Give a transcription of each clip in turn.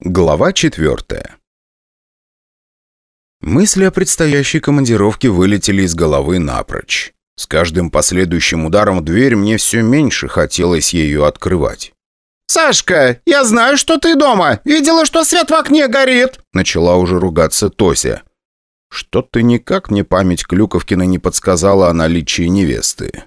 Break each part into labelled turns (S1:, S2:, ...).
S1: Глава четвертая Мысли о предстоящей командировке вылетели из головы напрочь. С каждым последующим ударом в дверь мне все меньше хотелось ее открывать.
S2: «Сашка, я знаю, что ты дома. Видела, что свет в окне горит!»
S1: Начала уже ругаться Тося. Что-то никак мне память Клюковкина не подсказала о наличии невесты.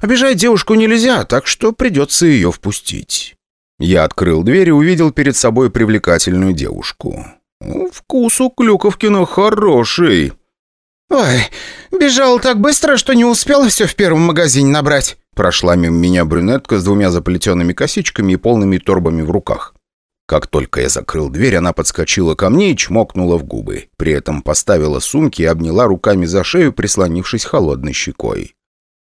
S1: Обижать девушку нельзя, так что придется ее впустить. Я открыл дверь и увидел перед собой привлекательную девушку. Вкус у Клюковкина хороший.
S2: «Ой, бежал так быстро, что не успел все в первом магазине набрать».
S1: Прошла мимо меня брюнетка с двумя заплетенными косичками и полными торбами в руках. Как только я закрыл дверь, она подскочила ко мне и чмокнула в губы. При этом поставила сумки и обняла руками за шею, прислонившись холодной щекой.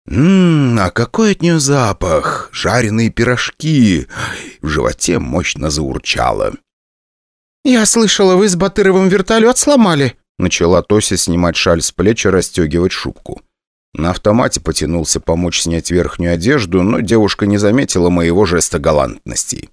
S1: Ммм, а какой от нее запах! Жареные пирожки! В животе мощно заурчало.
S2: «Я слышала, вы с Батыровым вертолет сломали?»
S1: Начала Тося снимать шаль с плеч и расстегивать шубку. На автомате потянулся помочь снять верхнюю одежду, но девушка не заметила моего жеста галантности.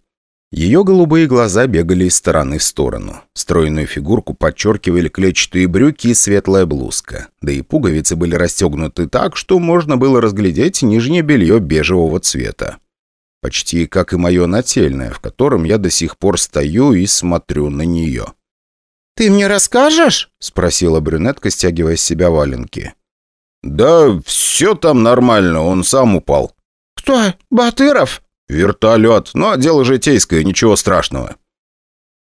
S1: Ее голубые глаза бегали из стороны в сторону. Стройную фигурку подчеркивали клетчатые брюки и светлая блузка. Да и пуговицы были расстегнуты так, что можно было разглядеть нижнее белье бежевого цвета. Почти как и мое нательное, в котором я до сих пор стою и смотрю на нее.
S2: «Ты мне расскажешь?»
S1: — спросила брюнетка, стягивая с себя валенки. «Да все там нормально, он сам упал».
S2: «Кто? Батыров?»
S1: «Вертолет. Но ну, дело житейское, ничего страшного».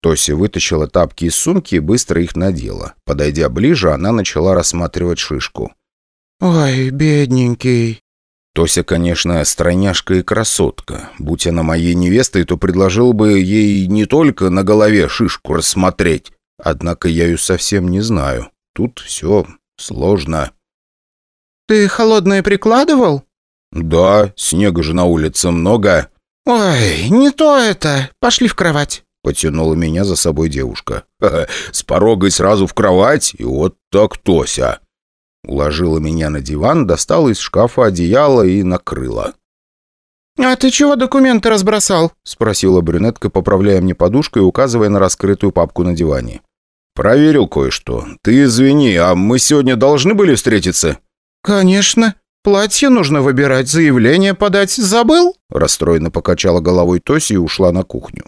S1: Тося вытащила тапки из сумки и быстро их надела. Подойдя ближе, она начала рассматривать шишку.
S2: «Ой, бедненький».
S1: Тося, конечно, стройняшка и красотка. Будь она моей невестой, то предложил бы ей не только на голове шишку рассмотреть. Однако я ее совсем не знаю. Тут все сложно.
S2: «Ты холодное прикладывал?»
S1: «Да, снега же на улице много».
S2: «Ой, не то это. Пошли в кровать».
S1: Потянула меня за собой девушка. «С порога сразу в кровать, и вот так Тося». Уложила меня на диван, достала из шкафа одеяло и накрыла.
S2: «А ты чего документы разбросал?»
S1: — спросила брюнетка, поправляя мне подушкой и указывая на раскрытую папку на диване. «Проверил кое-что. Ты извини, а мы сегодня должны были встретиться?»
S2: «Конечно. Платье нужно выбирать, заявление подать. Забыл?»
S1: Расстроенно покачала головой Тоси и ушла на кухню.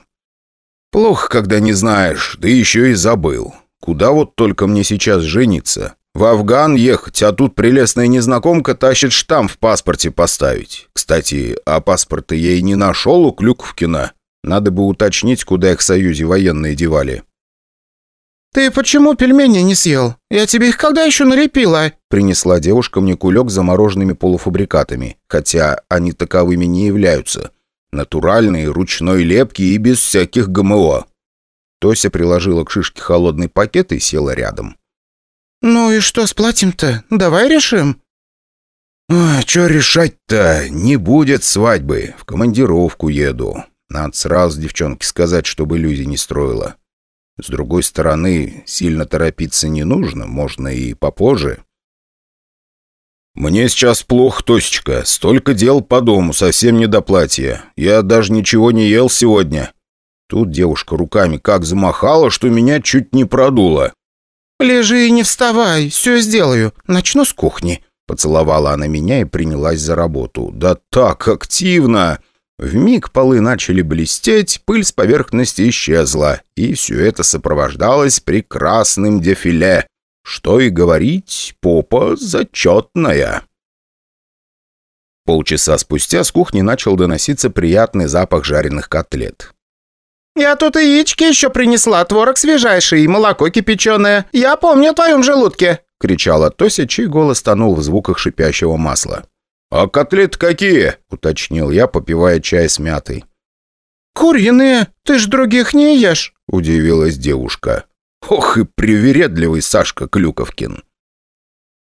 S1: «Плохо, когда не знаешь, да еще и забыл. Куда вот только мне сейчас жениться? В Афган ехать, а тут прелестная незнакомка тащит штамп в паспорте поставить. Кстати, а паспорта и не нашел у Клюковкина. Надо бы уточнить, куда их в Союзе военные девали».
S2: «Ты почему пельмени не съел? Я тебе их когда еще налепила?»
S1: Принесла девушка мне кулек с замороженными полуфабрикатами, хотя они таковыми не являются. Натуральные, ручной лепки и без всяких ГМО. Тося приложила к шишке холодный пакет и села рядом.
S2: «Ну и что с платьем-то? Давай решим».
S1: «А, что решать-то? Не будет свадьбы. В командировку еду. Надо сразу девчонке сказать, чтобы иллюзий не строила. С другой стороны, сильно торопиться не нужно, можно и попозже. «Мне сейчас плохо, Тосечка. Столько дел по дому, совсем не до платья. Я даже ничего не ел сегодня». Тут девушка руками как замахала, что меня чуть не продуло.
S2: «Лежи и не вставай, все сделаю. Начну с кухни».
S1: Поцеловала она меня и принялась за работу. «Да так активно!» В миг полы начали блестеть, пыль с поверхности исчезла, и все это сопровождалось прекрасным дефиле. Что и говорить, попа зачетная. Полчаса спустя с кухни начал доноситься приятный запах жареных котлет.
S2: «Я тут яички еще принесла, творог свежайший и молоко кипяченое. Я помню о твоем желудке!»
S1: — кричала Тося, чей голос тонул в звуках шипящего масла. «А котлеты какие?» — уточнил я, попивая чай с мятой.
S2: «Куриные. Ты ж других не ешь», —
S1: удивилась девушка. «Ох и привередливый Сашка Клюковкин».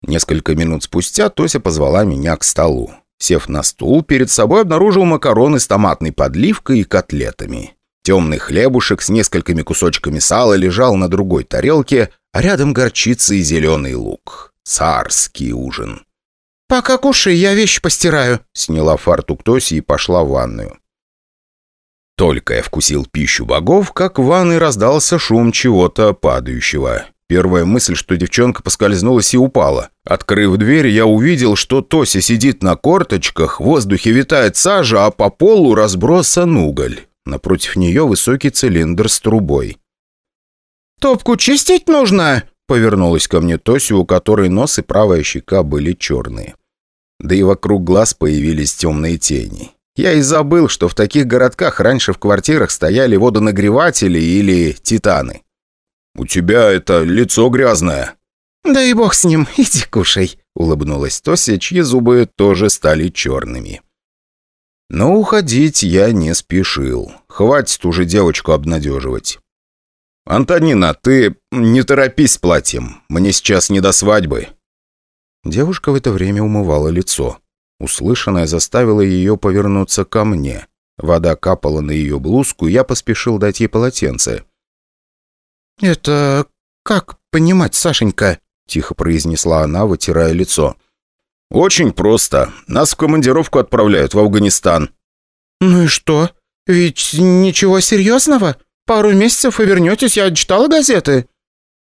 S1: Несколько минут спустя Тося позвала меня к столу. Сев на стул, перед собой обнаружил макароны с томатной подливкой и котлетами. Темный хлебушек с несколькими кусочками сала лежал на другой тарелке, а рядом горчица и зеленый лук. Царский ужин.
S2: «Пока кушай, я вещи постираю», —
S1: сняла фартук Тоси и пошла в ванную. Только я вкусил пищу богов, как в ванной раздался шум чего-то падающего. Первая мысль, что девчонка поскользнулась и упала. Открыв дверь, я увидел, что Тося сидит на корточках, в воздухе витает сажа, а по полу разбросан уголь. Напротив нее высокий цилиндр с трубой.
S2: «Топку чистить нужно?»
S1: Повернулась ко мне Тося, у которой нос и правая щека были черные. Да и вокруг глаз появились темные тени. Я и забыл, что в таких городках раньше в квартирах стояли водонагреватели или титаны. «У тебя это лицо грязное».
S2: «Да и бог с ним, иди кушай», —
S1: улыбнулась Тося, чьи зубы тоже стали черными. Но уходить я не спешил. Хватит уже девочку обнадеживать. «Антонина, ты не торопись с платьем. Мне сейчас не до свадьбы». Девушка в это время умывала лицо. Услышанное заставило ее повернуться ко мне. Вода капала на ее блузку, и я поспешил дать ей полотенце.
S2: «Это как понимать, Сашенька?» – тихо произнесла она, вытирая лицо.
S1: «Очень просто. Нас в командировку отправляют в Афганистан».
S2: «Ну и что? Ведь ничего серьезного? Пару месяцев и вернетесь, я читала газеты».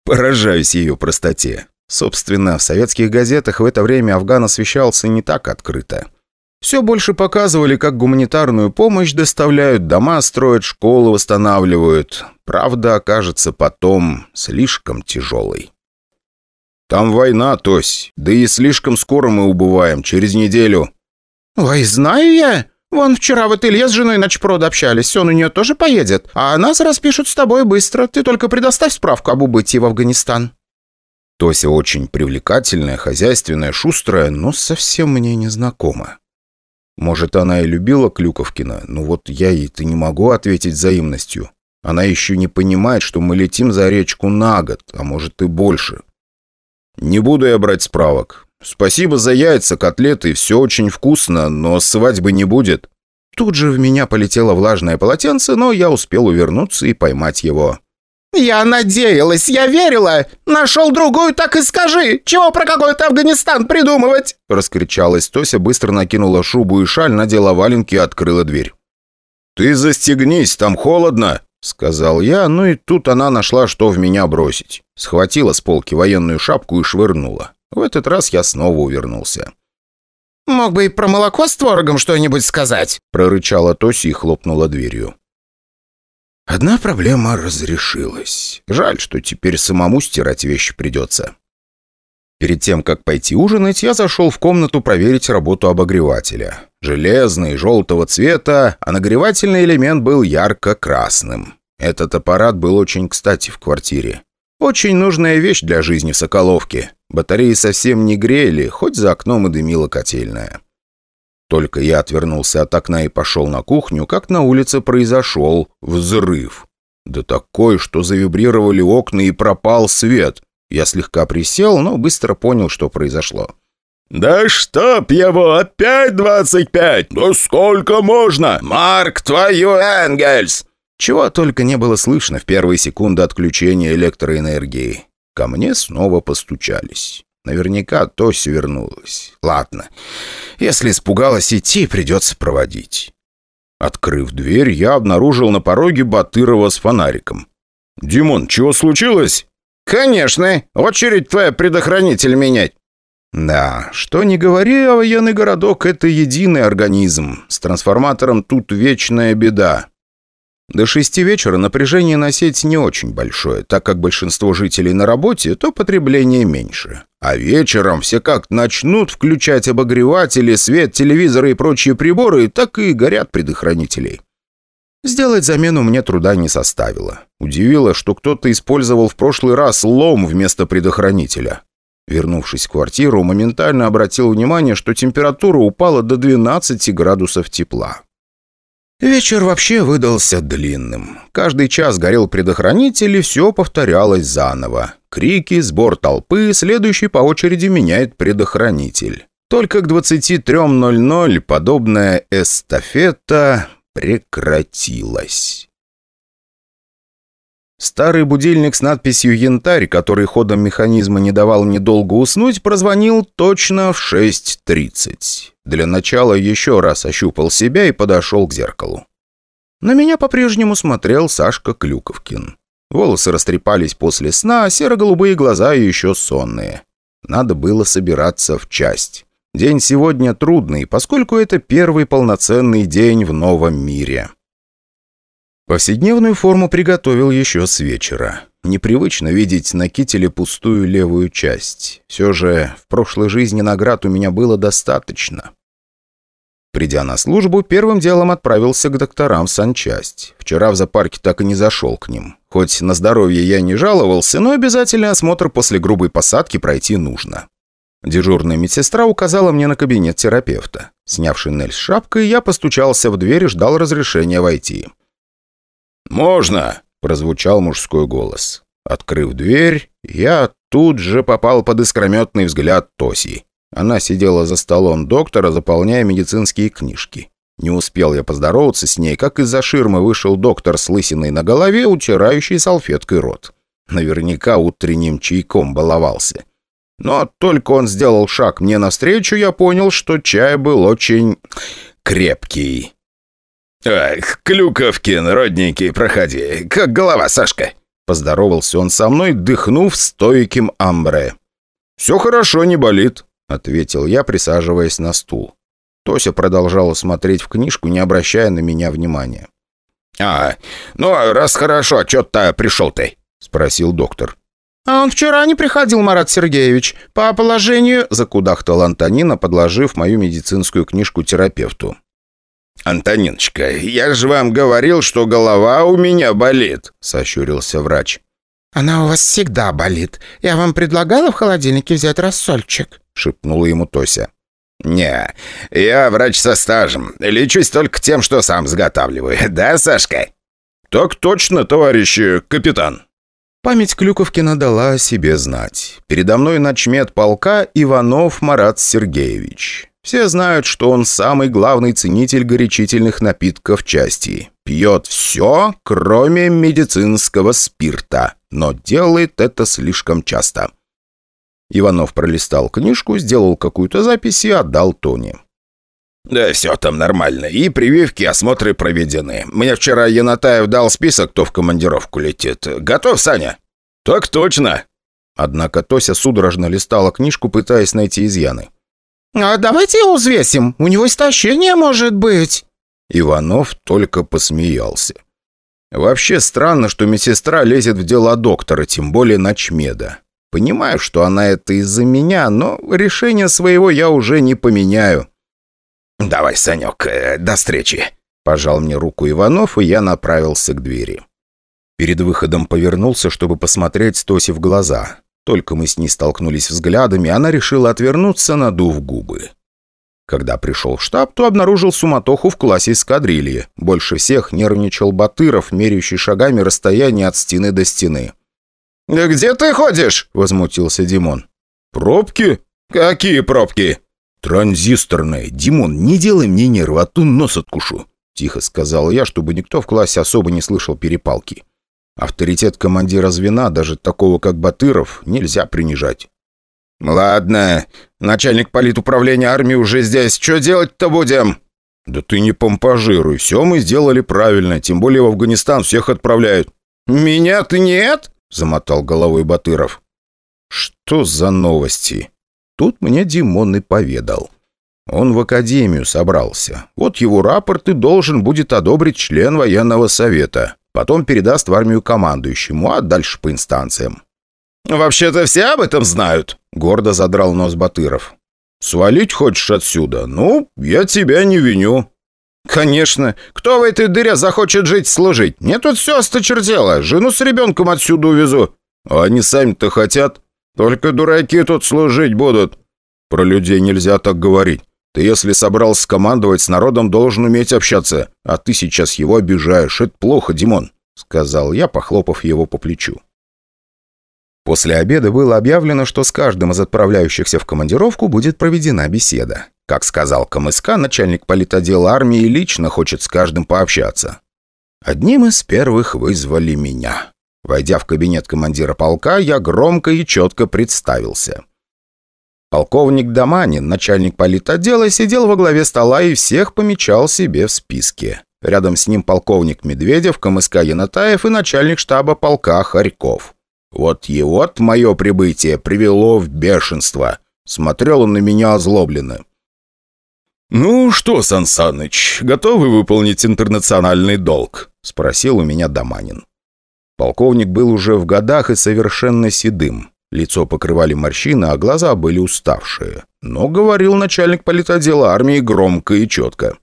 S1: Поражаюсь ее простоте. Собственно, в советских газетах в это время Афган освещался не так открыто. Все больше показывали, как гуманитарную помощь доставляют, дома строят, школы восстанавливают. Правда окажется потом слишком тяжелой. «Там война, Тось, да и слишком скоро мы убываем, через неделю».
S2: «Ой, знаю я. Вон вчера в ателье с женой ночпрода общались, он у нее тоже поедет. А нас распишут с тобой быстро, ты только предоставь справку об убытии в Афганистан».
S1: Тося очень привлекательная, хозяйственная, шустрая, но совсем мне не знакома. Может, она и любила Клюковкина, но вот я ей-то не могу ответить взаимностью. Она еще не понимает, что мы летим за речку на год, а может и больше. Не буду я брать справок. Спасибо за яйца, котлеты, все очень вкусно, но свадьбы не будет. Тут же в меня полетело влажное полотенце, но я успел увернуться и поймать его.
S2: «Я надеялась, я верила! Нашел другую, так и скажи! Чего про какой-то Афганистан придумывать?»
S1: Раскричалась Тося, быстро накинула шубу и шаль, надела валенки и открыла дверь. «Ты застегнись, там холодно!» — сказал я, ну и тут она нашла, что в меня бросить. Схватила с полки военную шапку и швырнула. В этот раз я снова увернулся.
S2: «Мог бы и про молоко с творогом что-нибудь сказать!»
S1: — прорычала Тося и хлопнула дверью. Одна проблема разрешилась. Жаль, что теперь самому стирать вещи придется. Перед тем, как пойти ужинать, я зашел в комнату проверить работу обогревателя. Железный, желтого цвета, а нагревательный элемент был ярко-красным. Этот аппарат был очень кстати в квартире. Очень нужная вещь для жизни в Соколовке. Батареи совсем не грели, хоть за окном и дымила котельная. Только я отвернулся от окна и пошел на кухню, как на улице произошел взрыв. Да такой, что завибрировали окна и пропал свет. Я слегка присел, но быстро понял, что произошло.
S3: «Да чтоб его, опять двадцать пять! Да сколько можно? Марк, твою Энгельс!»
S1: Чего только не было слышно в первые секунды отключения электроэнергии. Ко мне снова постучались. Наверняка Тося вернулась. Ладно, если испугалась идти, придется проводить. Открыв дверь, я обнаружил на пороге Батырова с фонариком. «Димон, чего случилось?»
S2: «Конечно! Очередь твоя предохранитель менять!»
S1: «Да, что не говори, а военный городок — это единый организм. С трансформатором тут вечная беда. До шести вечера напряжение на сеть не очень большое, так как большинство жителей на работе, то потребление меньше. А вечером все как начнут включать обогреватели, свет, телевизоры и прочие приборы, так и горят предохранители. Сделать замену мне труда не составило. Удивило, что кто-то использовал в прошлый раз лом вместо предохранителя. Вернувшись в квартиру, моментально обратил внимание, что температура упала до 12 градусов тепла. Вечер вообще выдался длинным. Каждый час горел предохранитель, и все повторялось заново. Крики, сбор толпы, следующий по очереди меняет предохранитель. Только к 23.00 подобная эстафета прекратилась. Старый будильник с надписью «Янтарь», который ходом механизма не давал мне долго уснуть, прозвонил точно в 6.30. Для начала еще раз ощупал себя и подошел к зеркалу. На меня по-прежнему смотрел Сашка Клюковкин. Волосы растрепались после сна, а серо-голубые глаза еще сонные. Надо было собираться в часть. День сегодня трудный, поскольку это первый полноценный день в новом мире. Повседневную форму приготовил еще с вечера. Непривычно видеть на кителе пустую левую часть. Все же в прошлой жизни наград у меня было достаточно. Придя на службу, первым делом отправился к докторам в санчасть. Вчера в зоопарке так и не зашел к ним. Хоть на здоровье я не жаловался, но обязательный осмотр после грубой посадки пройти нужно. Дежурная медсестра указала мне на кабинет терапевта. Сняв шинель с шапкой, я постучался в дверь и ждал разрешения войти.
S3: «Можно!»
S1: – прозвучал мужской голос. Открыв дверь, я тут же попал под искрометный взгляд Тоси. Она сидела за столом доктора, заполняя медицинские книжки. Не успел я поздороваться с ней, как из-за ширмы вышел доктор с лысиной на голове, утирающий салфеткой рот. Наверняка утренним чайком баловался. Но только он сделал шаг мне навстречу, я понял, что чай был очень крепкий.
S3: «Ах, Клюковкин, родненький, проходи. Как голова, Сашка?»
S1: Поздоровался он со мной, дыхнув стойким амбре. «Все хорошо, не болит», ответил я, присаживаясь на стул. Тося продолжала смотреть в книжку, не обращая на меня внимания.
S3: «А, ну, раз хорошо, чё-то пришел ты?» — спросил доктор.
S2: «А он вчера не приходил, Марат Сергеевич. По положению...»
S1: — закудахтал Антонина, подложив мою медицинскую книжку терапевту.
S3: «Антониночка, я же вам говорил, что голова у меня болит», — сощурился врач.
S2: «Она у вас всегда болит. Я вам предлагала в холодильнике взять рассольчик?»
S1: — шепнула ему Тося.
S3: «Не, я врач со стажем. Лечусь только тем, что сам сготавливаю. Да, Сашка?»
S1: «Так точно, товарищ капитан». Память Клюковкина дала о себе знать. Передо мной начмет полка Иванов Марат Сергеевич. Все знают, что он самый главный ценитель горячительных напитков части. Пьет все, кроме медицинского спирта, но делает это слишком часто. Иванов пролистал книжку, сделал какую-то запись и отдал Тони.
S3: «Да все там нормально. И прививки, осмотры проведены. Мне вчера Янатаев дал список, кто в командировку летит. Готов, Саня?»
S1: «Так точно!» Однако Тося судорожно листала книжку, пытаясь найти изъяны.
S2: «А давайте его взвесим. У него истощение может быть».
S1: Иванов только посмеялся. Вообще странно, что медсестра лезет в дела доктора, тем более ночмеда. Понимаю, что она это из-за меня, но решение своего я уже не поменяю.
S3: «Давай, Санек, э, до встречи!»
S1: Пожал мне руку Иванов, и я направился к двери. Перед выходом повернулся, чтобы посмотреть Тоси в глаза. Только мы с ней столкнулись взглядами, она решила отвернуться, надув губы. Когда пришел в штаб, то обнаружил суматоху в классе эскадрильи. Больше всех нервничал Батыров, меряющий шагами расстояние от стены до стены.
S3: «Где ты ходишь?» – возмутился Димон.
S1: «Пробки?
S3: Какие пробки?»
S1: «Транзисторные. Димон, не делай мне нервы, а то нос откушу», – тихо сказал я, чтобы никто в классе особо не слышал перепалки. Авторитет командира звена, даже такого как Батыров, нельзя принижать.
S3: «Ладно, начальник политуправления армии уже здесь. Что делать-то будем?»
S1: «Да ты не помпажируй. Все мы сделали правильно. Тем более в Афганистан всех отправляют».
S3: «Меня ты нет?»
S1: замотал головой Батыров. «Что за новости?» Тут мне Димон и поведал. Он в академию собрался. Вот его рапорт и должен будет одобрить член военного совета. Потом передаст в армию командующему, а дальше по инстанциям.
S3: «Вообще-то все об этом знают», — гордо задрал нос Батыров.
S1: «Свалить хочешь отсюда? Ну, я тебя не виню».
S3: «Конечно. Кто в этой дыре захочет жить служить? Мне тут все осточертело. Жену с ребенком отсюда увезу».
S1: А они сами-то хотят. Только дураки тут служить будут. Про людей нельзя так говорить. Ты, если собрался командовать, с народом должен уметь общаться. А ты сейчас его обижаешь. Это плохо, Димон», — сказал я, похлопав его по плечу. После обеда было объявлено, что с каждым из отправляющихся в командировку будет проведена беседа. Как сказал КМСК, начальник политодела армии лично хочет с каждым пообщаться. Одним из первых вызвали меня. Войдя в кабинет командира полка, я громко и четко представился. Полковник Доманин, начальник политодела, сидел во главе стола и всех помечал себе в списке. Рядом с ним полковник Медведев, КМСК Янатаев и начальник штаба полка Харьков. Вот его мое прибытие привело в бешенство. Смотрел он на меня озлобленно.
S3: «Ну что, Сан Саныч, готовы выполнить интернациональный долг?» — спросил у меня Доманин.
S1: Полковник был уже в годах и совершенно седым. Лицо покрывали морщины, а глаза были уставшие. Но говорил начальник политотдела армии громко и четко.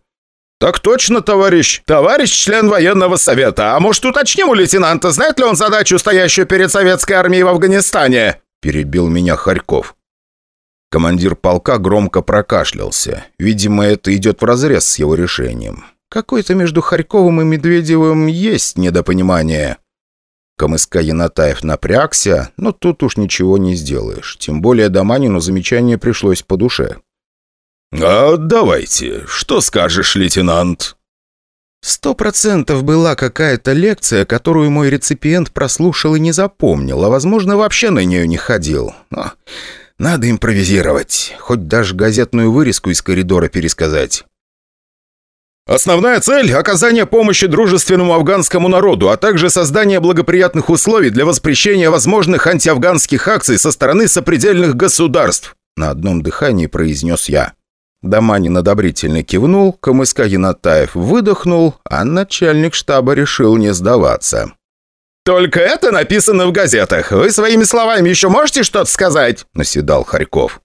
S3: «Так точно, товарищ! Товарищ член военного совета! А может, уточним у лейтенанта, знает ли он задачу, стоящую перед советской армией в Афганистане?»
S1: Перебил меня Харьков. Командир полка громко прокашлялся. Видимо, это идет вразрез с его решением. Какое-то между Харьковым и Медведевым есть недопонимание. КМСК Янатаев напрягся, но тут уж ничего не сделаешь. Тем более Доманину замечание пришлось по душе.
S3: «А давайте, что скажешь, лейтенант?»
S1: Сто процентов была какая-то лекция, которую мой реципиент прослушал и не запомнил, а, возможно, вообще на нее не ходил. Но надо импровизировать, хоть даже газетную вырезку из коридора пересказать.
S3: Основная цель – оказание помощи дружественному афганскому народу, а также создание благоприятных условий для воспрещения возможных антиафганских акций со стороны сопредельных государств.
S1: На одном дыхании произнес я. Доманин одобрительно кивнул, КМСК Янатаев выдохнул, а начальник штаба решил не сдаваться.
S3: «Только это написано в газетах. Вы своими словами еще можете что-то сказать?» – наседал Харьков.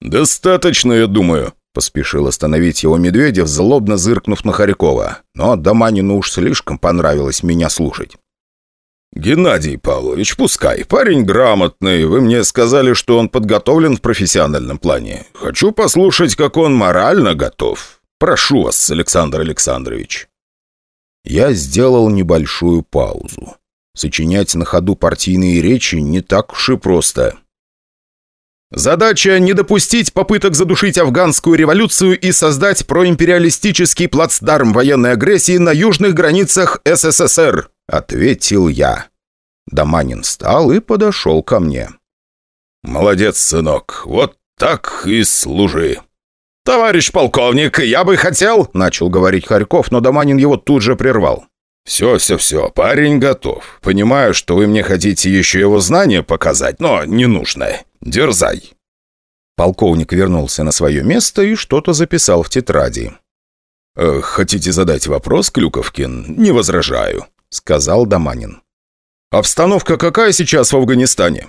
S3: «Достаточно, я думаю», – поспешил остановить его Медведев, злобно зыркнув на Харькова. Но Доманину уж слишком понравилось меня слушать. «Геннадий Павлович, пускай. Парень грамотный. Вы мне сказали, что он подготовлен в профессиональном плане. Хочу послушать, как он морально готов. Прошу вас, Александр Александрович». Я сделал небольшую паузу. Сочинять на ходу партийные речи не так уж и просто. Задача – не допустить попыток задушить афганскую революцию и создать проимпериалистический плацдарм военной агрессии на южных границах СССР, ответил я. Доманин встал и подошел ко мне. «Молодец, сынок, вот так и служи». «Товарищ полковник, я бы хотел...» – начал говорить Харьков, но Доманин его тут же прервал. «Все, все, все, парень готов. Понимаю, что вы мне хотите еще его знания показать, но не нужно. Дерзай». Полковник вернулся на свое место и что-то записал в тетради. «Э, «Хотите задать вопрос, Клюковкин? Не возражаю», — сказал Доманин. «Обстановка какая сейчас в Афганистане?»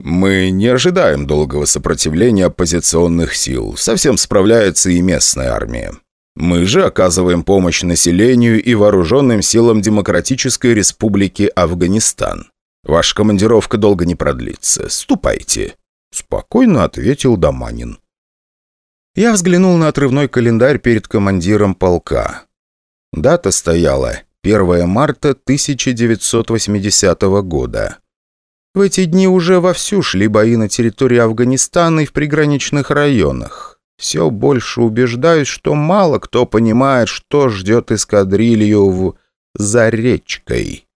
S3: «Мы не ожидаем долгого сопротивления оппозиционных сил. Совсем справляется и местная армия. Мы же оказываем помощь населению и вооруженным силам Демократической Республики Афганистан. Ваша командировка долго не продлится. Ступайте», — спокойно ответил Доманин. Я взглянул на отрывной календарь перед командиром полка. Дата стояла 1 марта 1980 года. В эти дни уже вовсю шли бои на территории Афганистана и в приграничных районах. Все больше убеждаюсь, что мало кто понимает, что ждет эскадрилью в «За речкой».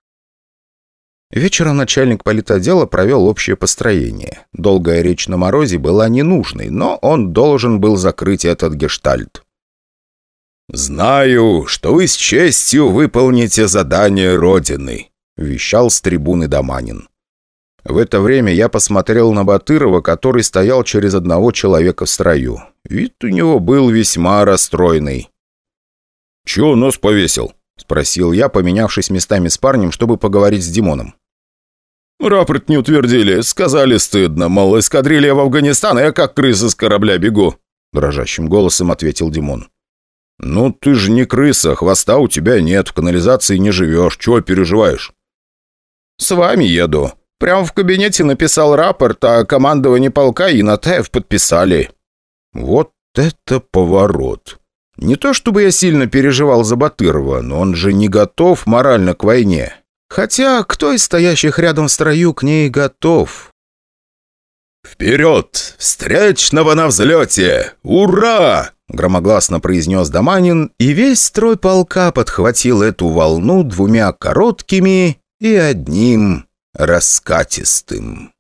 S3: Вечером начальник политотдела провел общее построение. Долгая речь на морозе была ненужной, но он должен был закрыть этот гештальт. «Знаю, что вы с честью выполните задание Родины», — вещал с трибуны Доманин. В это время я посмотрел на Батырова, который стоял через одного человека в строю. Вид у него был весьма расстроенный. «Чего нос повесил?» – спросил я, поменявшись местами с парнем, чтобы поговорить с Димоном. «Рапорт не утвердили. Сказали стыдно. Мол, эскадрилья в Афганистан, а я как крыса с корабля бегу», – дрожащим голосом ответил Димон. «Ну, ты же не крыса, хвоста у тебя нет, в канализации не живешь. Чего переживаешь?» «С вами еду. Прямо в кабинете написал рапорт, а командование полка и Натаев подписали. Вот это поворот. Не то чтобы я сильно переживал за Батырова, но он же не готов морально к войне. Хотя кто из стоящих рядом в строю к ней готов? «Вперед! Встречного на взлете! Ура!» Громогласно произнес Доманин, и весь строй полка подхватил эту волну двумя короткими и одним раскатистым.